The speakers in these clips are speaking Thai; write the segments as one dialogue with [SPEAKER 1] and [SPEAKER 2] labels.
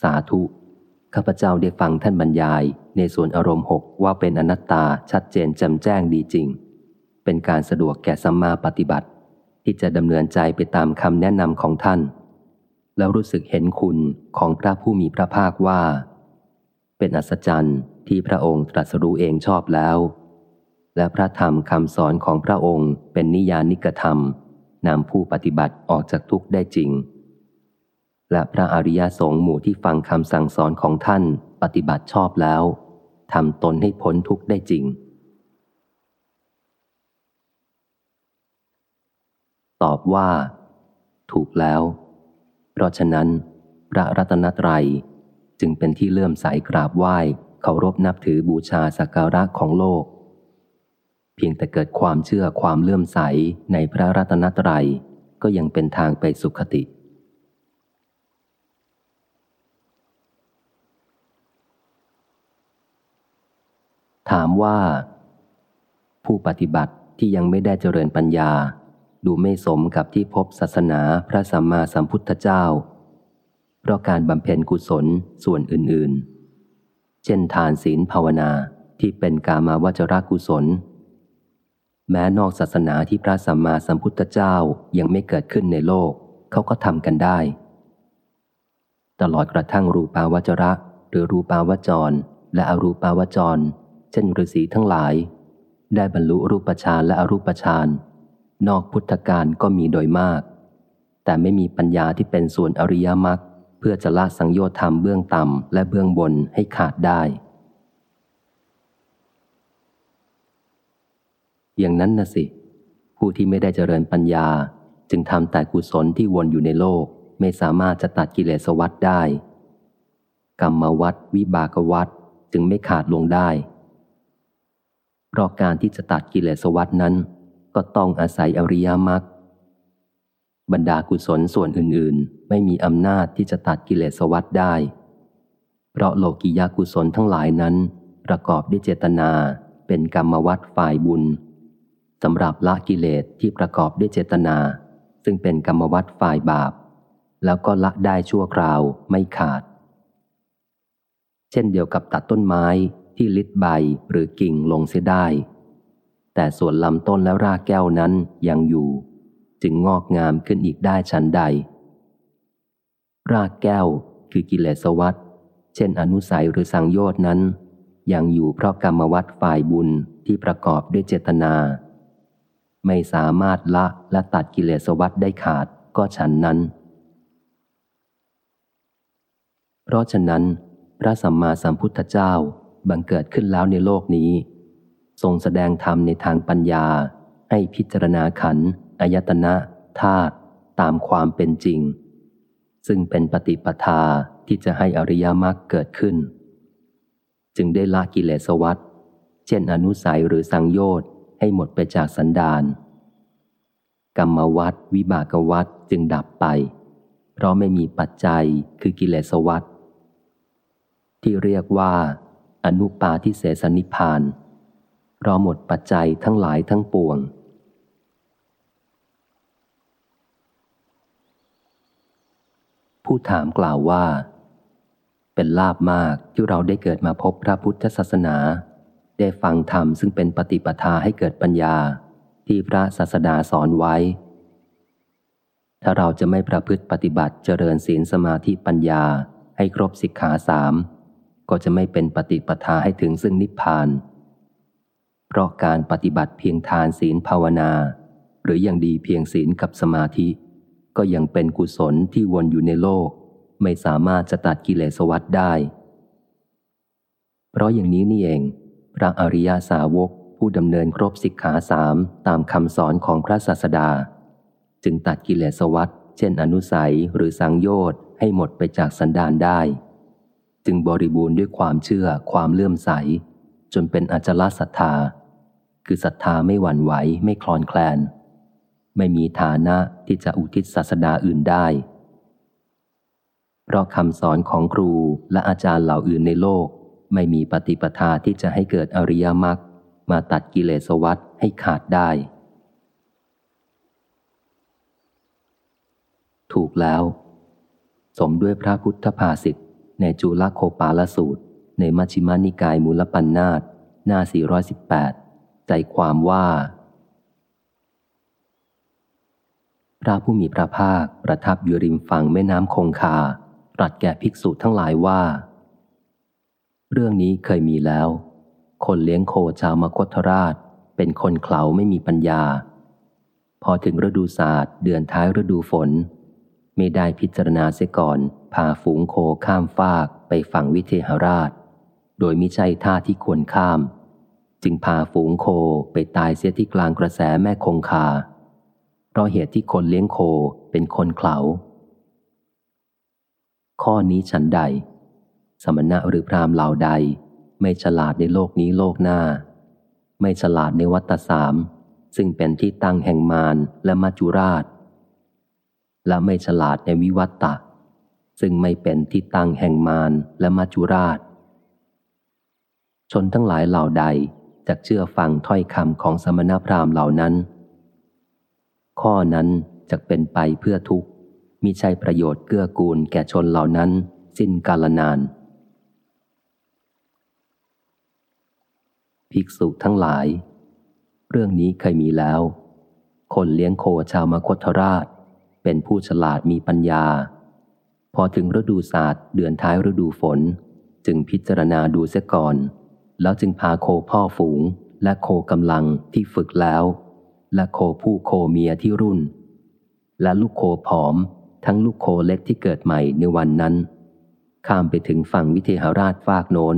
[SPEAKER 1] สาธุ ข้าพเจ้าได้ฟังท่านบรรยายในส่วนอารมณ์หกว่าเป็นอนัตตาชัดเจนแจำแจ้งดีจริง เป็นการสะดวกแก่สัมมาปฏิบัติ ที่จะดำเนินใจไปตามคำแนะนำของท่าน แล้วรู้สึกเห็นคุณของพระผู้มีพระภาคว่า เป็นอัศจรรย์ที่พระองค์ตรัสรู้เองชอบแล้ว และพระธรรมคำสอนของพระองค์เป็นนิยานิกธรรมนำผู้ปฏิบัติออกจากทุกข์ได้จริง และพระอริยสงฆ์หมู่ที่ฟังคำสั่งสอนของท่านปฏิบัติชอบแล้วทำตนให้พ้นทุกข์ได้จริง ตอบว่า ถูกแล้ว เพราะฉะนั้น พระรัตนตรัยจึงเป็นที่เลื่อมใสกราบไหว้เคารพนับถือบูชาสักการะของโลก เพียงแต่เกิดความเชื่อความเลื่อมใสในพระรัตนตรัยก็ยังเป็นทางไปสุขติ ถามว่า ผู้ปฏิบัติที่ยังไม่ได้เจริญปัญญา ดูไม่สมกับที่พบศาสนาพระสัมมาสัมพุทธเจ้า เพราะการบำเพ็ญกุศลส่วนอื่นๆ เช่นทานศีลภาวนาที่เป็นกามาวจรกุศล แม้นอกศาสนาที่พระสัมมาสัมพุทธเจ้ายังไม่เกิดขึ้นในโลก เขาก็ทำกันได้ ตลอดกระทั่งรูปาวจระ หรือรูปาวจร และอรูปาวจร ช่นฤาษีทั้งหลาย ได้บรรลุรูปฌานและอรูปฌานนอกพุทธการก็มีโดยมาก แต่ไม่มีปัญญาที่เป็นส่วนอริยมรรคเพื่อจะละสังโยชน์ธรรมเบื้องต่ำและเบื้องบนให้ขาดได้ อย่างนั้นนะสิ ผู้ที่ไม่ได้เจริญปัญญาจึงทำแต่กุศลที่วนอยู่ในโลก ไม่สามารถจะตัดกิเลสวัฏได้ กรรมวัฏวิบากวัฏจึงไม่ขาดลงได้ ราะการที่จะตัดกิเลสวัฏนั้น ก็ต้องอาศัยอริยมรรคบรรดากุศลส่วนอื่นๆ ไม่มีอำนาจที่จะตัดกิเลสวัฏได้ เพราะโลกิยากุศลทั้งหลายนั้น ประกอบด้วยเจตนาเป็นกรรมวัฏฝ่ายบุญสำหรับละกิเลสที่ประกอบด้วยเจตนา ซึ่งเป็นกรรมวัฏฝ่ายบาป แล้วก็ละได้ชั่วคราวไม่ขาด เช่นเดียวกับตัดต้นไม้ ที่ลิดใบหรือกิ่งลงเสียได้ แต่ส่วนลำต้นและรากแก้วนั้นยังอยู่ จึงงอกงามขึ้นอีกได้ชั้นใด รากแก้วคือกิเลสวัฏเช่นอนุสัยหรือสังโยชน์นั้น ยังอยู่เพราะกรรมวัฏฝ่ายบุญที่ประกอบด้วยเจตนา ไม่สามารถละและตัดกิเลสวัฏได้ขาดก็ฉันนั้น เพราะฉะนั้น พระสัมมาสัมพุทธเจ้า บังเกิดขึ้นแล้วในโลกนี้ ทรงแสดงธรรมในทางปัญญา ให้พิจารณาขันอายตนะธาตุตามความเป็นจริง ซึ่งเป็นปฏิปทาที่จะให้อริยมรรคเกิดขึ้น จึงได้ละกิเลสวัฏเช่นอนุสัยหรือสังโยชน์ให้หมดไปจากสันดานกรรมวัฏวิบากวัฏจึงดับไป เพราะไม่มีปัจจัยคือกิเลสวัฏที่เรียกว่า อนุปาทิเสสนิพานราะหมดปัจจัยทั้งหลายทั้งปวง ผู้ถามกล่าวว่า เป็นลาบมากที่เราได้เกิดมาพบพระพุทธศาสนา ได้ฟังธรรมซึ่งเป็นปฏิปทาให้เกิดปัญญาที่พระศาสดาสอนไว้ ถ้าเราจะไม่ประพฤติปฏิบัติเจริญศีลสมาธิปัญญาให้ครบสิกขาสาม ก็จะไม่เป็นปฏิปทาให้ถึงซึ่งนิพพาน เพราะการปฏิบัติเพียงทานศีลภาวนา หรืออยังดีเพียงศีลกับสมาธิ ก็ยังเป็นกุศลที่วนอยู่ในโลก ไม่สามารถจะตัดกิเลสวัฏได้ เพราะอย่างนี้นี่เอง พระอริยาสาวกผู้ดำเนินครบสิกขาสามตามคำสอนของพระศาสดา จึงตัดกิเลสวัฏเช่นอนุสัยหรือสังโยชน์ให้หมดไปจากสันดานได้ จึงบริบูรณ์ด้วยความเชื่อความเลื่อมใส จนเป็นอจลศรัทธา คือศรัทธาไม่หวั่นไหวไม่คลอนแคลน ไม่มีฐานะที่จะอุทิศศาสดาอื่นได้ เพราะคำสอนของครูและอาจารย์เหล่าอื่นในโลก ไม่มีปฏิปทาที่จะให้เกิดอริยมรรคมาตัดกิเลสวัฏให้ขาดได้ ถูกแล้ว สมด้วยพระพุทธภาษิต ในจุลโคปาลสูตร ในมัชฌิมานิกายมูลปัญนาตหน้า 418 ใจความว่า พระผู้มีพระภาคประทับอยู่ริมฝั่งแม่น้ำคงคา ตรัสแก่ภิกษุทั้งหลายว่า เรื่องนี้เคยมีแล้ว คนเลี้ยงโคชาวมคธราช เป็นคนเขลาไม่มีปัญญา พอถึงฤดูศาสตร์เดือนท้ายฤดูฝน ไม่ได้พิจารณาเสียก่อน พาฝูงโคข้ามฟากไปฝั่งวิเทหราช โดยมิใช่ท่าที่ควรข้าม จึงพาฝูงโคไปตายเสียที่กลางกระแสแม่คงคา เพราะเหตุที่คนเลี้ยงโคเป็นคนเขาข้อนี้ฉันใด สมณะหรือพรามเหล่าใด ไม่ฉลาดในโลกนี้โลกหน้า ไม่ฉลาดในวัตสาม ซึ่งเป็นที่ตั้งแห่งมารและมัจจุราช และไม่ฉลาดในวิวัตตะ ซึ่งไม่เป็นที่ตั้งแห่งมารและมัจจุราช ชนทั้งหลายเหล่าใดจะเชื่อฟังถ้อยคำของสมณพราหมณ์เหล่านั้น ข้อนั้นจะเป็นไปเพื่อทุกข์มิใช่ประโยชน์เกื้อกูลแก่ชนเหล่านั้น สิ้นกาลนาน ภิกษุทั้งหลาย เรื่องนี้เคยมีแล้ว คนเลี้ยงโคชาวมคธราช เป็นผู้ฉลาดมีปัญญา พอถึงฤดูศาสตร์เดือนท้ายฤดูฝน จึงพิจารณาดูเสียก่อน แล้วจึงพาโคพ่อฝูง และโคกำลังที่ฝึกแล้ว และโคผู้โคเมียที่รุ่น และลูกโคผอม ทั้งลูกโคเล็กที่เกิดใหม่ในวันนั้น ข้ามไปถึงฝั่งวิเทหราชฟากโน้น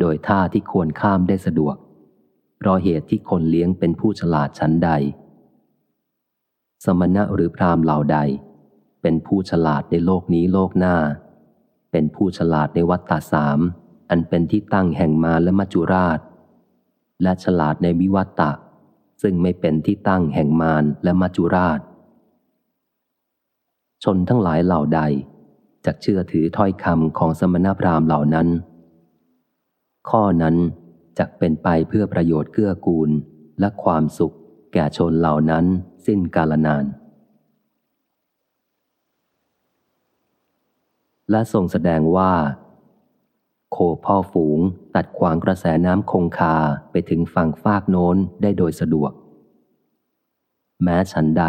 [SPEAKER 1] โดยท่าที่ควรข้ามได้สะดวก เพราะเหตุที่คนเลี้ยงเป็นผู้ฉลาดชั้นใด สมณะหรือพรามเหล่าใด เป็นผู้ฉลาดในโลกนี้โลกหน้า เป็นผู้ฉลาดในวัฏฏะสาม อันเป็นที่ตั้งแห่งมาและมัจจุราช และฉลาดในวิวัตตะ ซึ่งไม่เป็นที่ตั้งแห่งมารและมัจจุราช ชนทั้งหลายเหล่าใดจะเชื่อถือถ้อยคำของสมณพราหมณ์เหล่านั้น ข้อนั้นจะเป็นไปเพื่อประโยชน์เกื้อกูลและความสุขแก่ชนเหล่านั้นสิ้นกาลนาน และทรงแสดงว่า โคพ่อฝูงตัดขวางกระแสน้ำคงคาไปถึงฝั่งฟากโน้นได้โดยสะดวก แม้ฉันใด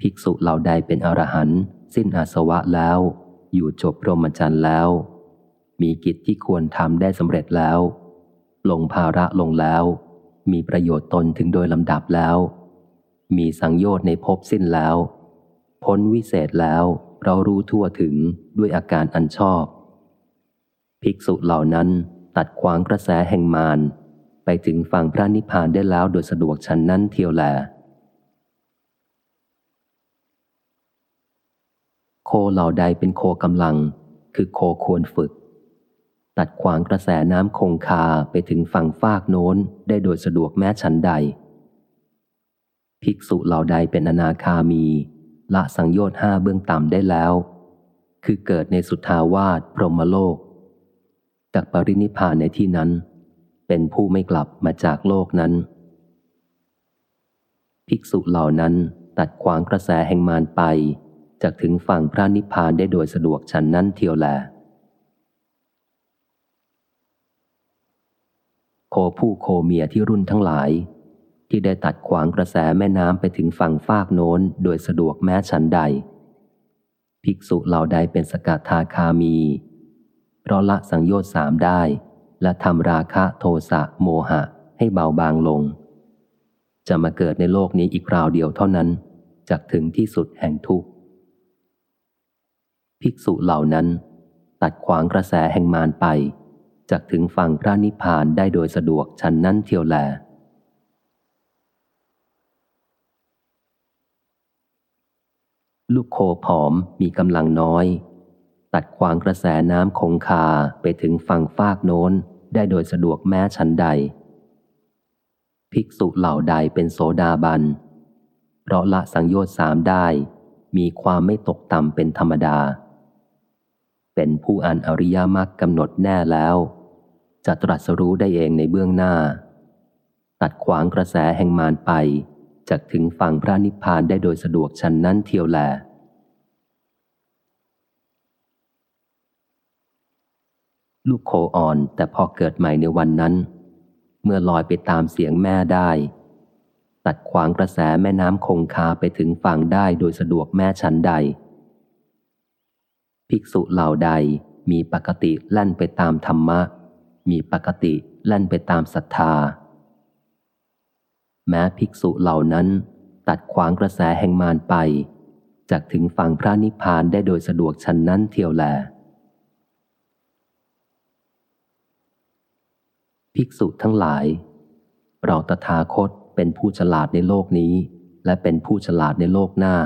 [SPEAKER 1] ภิกษุเหล่าใดเป็นอรหันต์สิ้นอาสวะแล้ว อยู่จบพรหมจรรย์แล้ว มีกิจที่ควรทำได้สำเร็จแล้ว ลงภาระลงแล้ว มีประโยชน์ตนถึงโดยลำดับแล้ว มีสังโยชน์ในภพสิ้นแล้ว พ้นวิเศษแล้ว เรารู้ทั่วถึงด้วยอาการอันชอบ ภิกษุเหล่านั้นตัดขวางกระแสแห่งมารไปถึงฝั่งพระนิพพานได้แล้วโดยสะดวกฉันนั้นเทียวแล โคเหล่าใดเป็นโคกำลัง คือโคควรฝึก ตัดขวางกระแสน้ำคงคาไปถึงฝั่งฟากโน้นได้โดยสะดวกแม้ฉันใด ภิกษุเหล่าใดเป็นอนาคามี ละสังโยชน์ห้าเบื้องต่ำได้แล้ว คือเกิดในสุทธาวาสพรหมโลก จากปรินิพานในที่นั้น เป็นผู้ไม่กลับมาจากโลกนั้น ภิกษุเหล่านั้นตัดขวางกระแสแห่งมารไป จากถึงฝั่งพระนิพพานได้โดยสะดวกฉันนั้นเทียวแลโคผู้โคเมียที่รุ่นทั้งหลาย ที่ได้ตัดขวางกระแสแม่น้ำไปถึงฝั่งฟากโน้นโดยสะดวกแม้ฉันใด ภิกษุเหล่าใดเป็นสกัดทาคามี เพราะละสังโยชน์สามได้ และทำราคะโทสะโมหะให้เบาบางลง จะมาเกิดในโลกนี้อีกคราวเดียวเท่านั้นจากถึงที่สุดแห่งทุกข์ ภิกษุเหล่านั้น ตัดขวางกระแสแห่งมารไปจากถึงฝั่งพระนิพพานได้โดยสะดวกฉันนั้นเทียวแล ลูกโคผอมมีกำลังน้อย ตัดขวางกระแสน้ำคงคาไปถึงฝั่งฟากโน้นได้โดยสะดวกแม้ฉันใด ภิกษุเหล่าใดเป็นโสดาบัน เพราะละสังโยชน์สามได้ มีความไม่ตกต่ำเป็นธรรมดา เป็นผู้อ่านอริยมรรคกำหนดแน่แล้ว จะตรัสรู้ได้เองในเบื้องหน้า ตัดขวางกระแสแห่งมารไป จากถึงฝั่งพระนิพพานได้โดยสะดวกฉันนั้นเทียวแล ลูกโคอ่อนแต่พอเกิดใหม่ในวันนั้น เมื่อลอยไปตามเสียงแม่ได้ ตัดขวางกระแสแม่น้ำคงคาไปถึงฝั่งได้โดยสะดวกแม่ฉันใด ภิกษุเหล่าใดมีปกติแล่นไปตามธรรมะ มีปกติแล่นไปตามศรัทธา แม้ภิกษุเหล่านั้น ตัดขวางกระแสแห่งมารไป จากถึงฝั่งพระนิพพานได้โดยสะดวกชันนั้นเที่ยวแล ภิกษุทั้งหลาย เราตถาคตเป็นผู้ฉลาดในโลกนี้ และเป็นผู้ฉลาดในโลกหน้า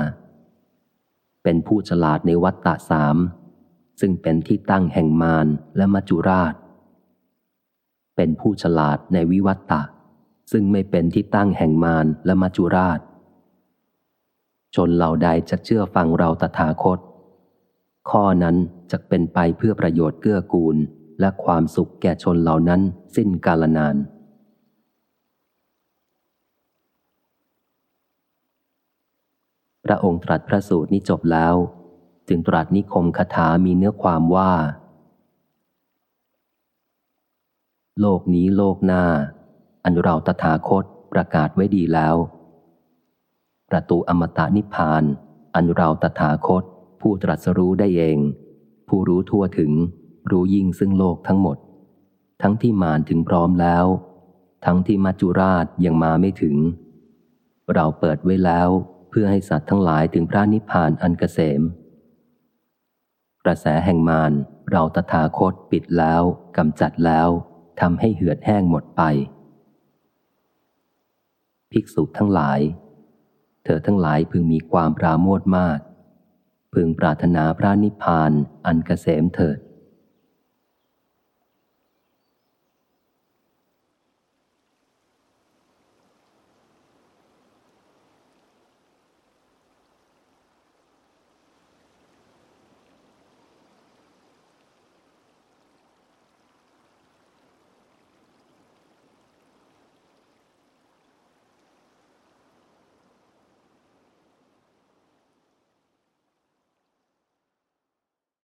[SPEAKER 1] เป็นผู้ฉลาดในวัฏฏะสามซึ่งเป็นที่ตั้งแห่งมารและมัจจุราช เป็นผู้ฉลาดในวิวัตตะ ซึ่งไม่เป็นที่ตั้งแห่งมารและมัจจุราช ชนเหล่าใดจะเชื่อฟังเราตถาคต ข้อนั้นจะเป็นไปเพื่อประโยชน์เกื้อกูลและความสุขแก่ชนเหล่านั้นสิ้นกาลนาน พระองค์ตรัสพระสูตรนี้จบแล้ว จึงตรัสนิคมคาถามีเนื้อความว่า โลกนี้โลกหน้า อันเราตถาคตประกาศไว้ดีแล้ว ประตูอมตะนิพพาน อันเราตถาคต ผู้ตรัสรู้ได้เอง ผู้รู้ทั่วถึง รู้ยิ่งซึ่งโลกทั้งหมด ทั้งที่มานถึงพร้อมแล้ว ทั้งที่มัจจุราชยังมาไม่ถึง เราเปิดไว้แล้วเพื่อให้สัตว์ทั้งหลายถึงพระนิพพานอันเกษม กระแสแห่งมารเราตถาคตปิดแล้วกำจัดแล้วทำให้เหือดแห้งหมดไป ภิกษุทั้งหลาย เธอทั้งหลายพึงมีความปราโมทมาก พึงปรารถนาพระนิพพานอันเกษมเถิด